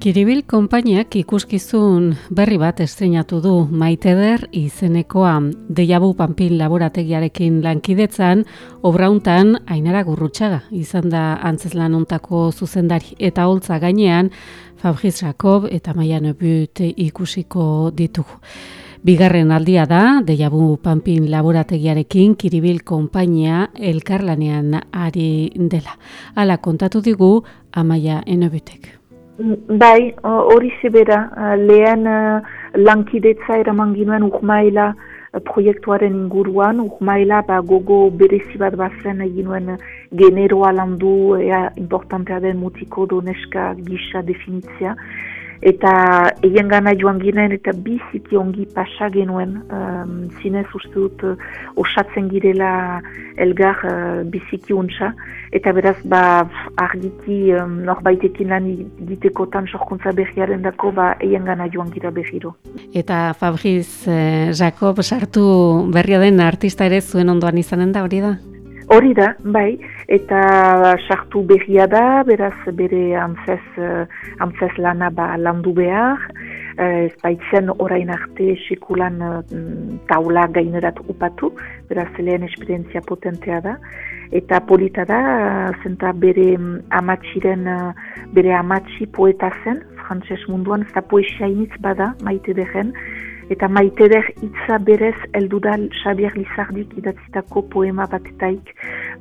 Kiribil konpainiak ikuskizun berri bat estrenatu du Maiteder izenekoa Deiabu Panpin laborategiarekin lankidetzan obrauntan Ainara Gurrutxaga izan da antzeslan ontako zuzendari eta holtza gainean Fabriz Jacob eta Maia Nebut ikusiko ditugu. Bigarren aldia da Deiabu Panpin laborategiarekin Kiribil konpainia elkarlanean ari dela. Hala kontatu digu Amaia Enobutek. Bai, hori zebera, lehen lankidetza eraman ginuen urmaila proiektuaren inguruan, urmaila ba, gogo berezi bat bazen eginuen generoa landu, ea importantea den mutiko do neska gisa definitzia eta egin gana joan ginen eta biziki ongi pasa genuen um, zinez uste dut uh, osatzen girela elgar uh, biziki untsa eta beraz ba argiki um, norbaitekin lan ditekotan sorkuntza behiaren dako ba egin gana joan gira behiro. Eta Fabriz eh, Jacob sartu berria den artista ere zuen ondoan izanen da hori da? Hori da, bai, eta sartu berria da, beraz bere antzez, uh, lana ba landu behar, uh, ez baitzen orain arte sekulan uh, taula gainerat upatu, beraz lehen esperientzia potentea da, eta polita da, zenta bere amatxiren, bere amatxi poeta zen, frantses munduan, eta poesia initz bada, maite degen, eta maiteder hitza berez eldudal Xabier Lizardik idatzitako poema batetaik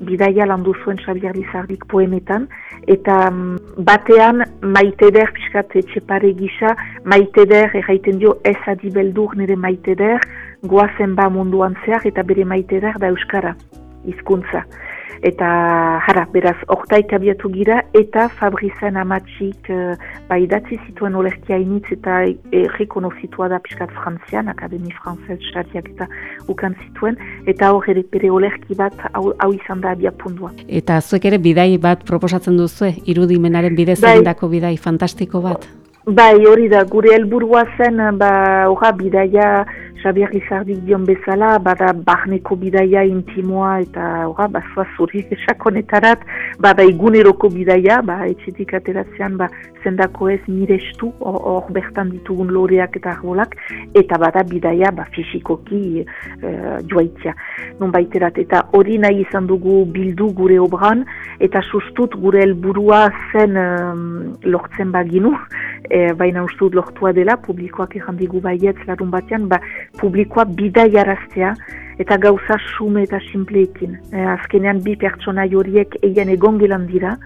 bidaia landu zuen Xabier Lizardik poemetan. Eta mm, batean maiteder piskat etxepare gisa maiteder erraiten dio ez adibeldur nire maiteder goazen ba munduan zehar eta bere maiteder da Euskara hizkuntza eta jara, beraz, oktaik abiatu gira, eta Fabrizen amatxik uh, bai datzi zituen olerkia initz eta rekonozitua da piskat frantzian, Akademi Frantzez, Xatiak eta ukan zituen, eta hor ere pere olerki bat hau, izan da abiapundua. Eta zuek ere bidai bat proposatzen duzu, irudimenaren bidez bai. bidai fantastiko bat? Bai, hori da, gure helburua zen, ba, ora, bidaia, Xabier Lizardik dion bezala, bada barneko bidaia intimoa eta ora, basua zuri esakonetarat, bada iguneroko bidaia, ba, etxetik ateratzean ba, zendako ez mirestu, hor bertan ditugun loreak eta arbolak, eta bada bidaia ba, fisikoki e, joaitzia. Non baiterat, eta hori nahi izan dugu bildu gure obran, eta sustut gure helburua zen lortzen baginu, e, baina ustut lortua dela, publikoak errandigu baietz larun batean, ba, publikoa bidai araztea eta gauza sume eta simpleekin. E, azkenean bi pertsona horiek eien egongelan dira,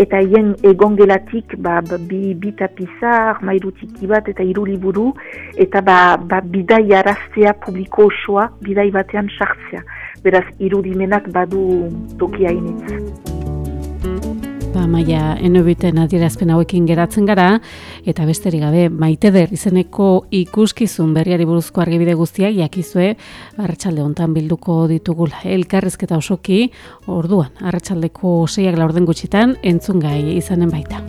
eta eien egongelatik ba, ba, bi, bi tapizar, mairutik bat eta iruli buru, eta ba, ba, bidai araztea publiko osoa bidai batean sartzea. Beraz, irudimenak badu tokia initz. Ba, maia enobiten adierazpen hauekin geratzen gara, eta besterik gabe, maite der izeneko ikuskizun berriari buruzko argibide guztiak, jakizue, arratsalde hontan bilduko ditugula. Elkarrezketa osoki, orduan, arratsaldeko seiak laurden gutxitan, entzun gai izanen baita.